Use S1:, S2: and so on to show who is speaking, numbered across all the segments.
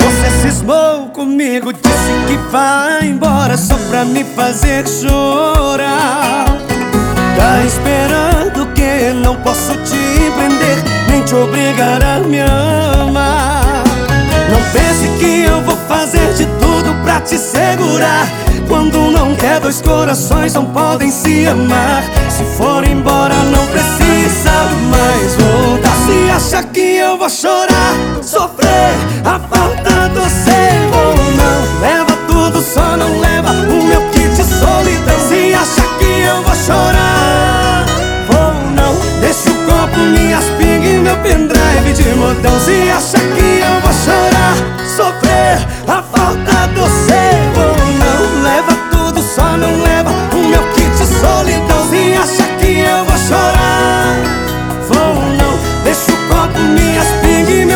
S1: Você cismou comigo, disse que vai embora só pra me fazer chorar. Tá esperando que não posso te prender, nem te obrigar a me amar. Não pense que eu vou fazer de tudo pra te segurar. Quando não quer, dois corações não podem se amar. Se for embora, não precisa mais voltar. Eu vou chorar, sofrer a falta do seu ou não. Leva tudo, só não leva o meu kit solidão. Se acha que eu vou chorar, ou não. Deixa o copo, minhas pingas e meu pendrive de modão. Se acha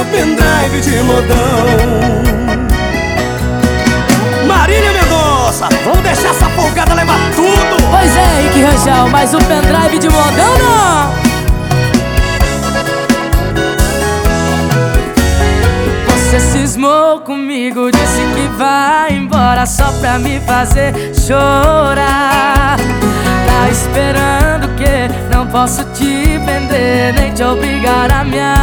S1: meu pendrive de modão. Marília Mendonça, vamos deixar essa folgada levar tudo.
S2: Pois é, Henrique Rangel, mas o pendrive de modão não Você cismou comigo, disse que vai embora só pra me fazer chorar Tá esperando que não posso te prender, nem te obrigar a me amar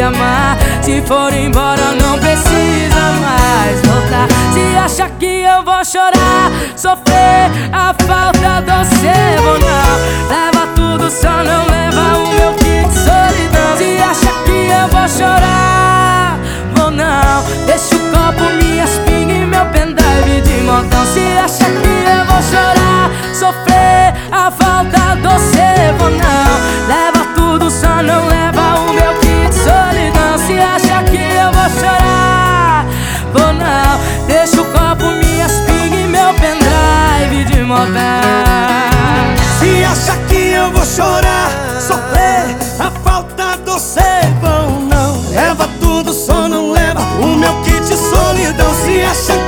S2: amar. Se for embora, não precisa mais voltar. Se acha que eu vou chorar, sofrer a falta do seu ou não Leva tudo, só não leva o meu kit de solidão. Se acha que eu vou chorar, vou não Deixa o copo, minhas pingas e meu pendrive de montão. Se acha que eu vou chorar, sofrer a falta eu vou chorar. Vou não, deixa o copo, minha ping e meu pendrive de modar Se acha que eu vou chorar, sofrer a falta do vão não. Leva tudo, só não leva o meu kit solidão.
S1: Se acha que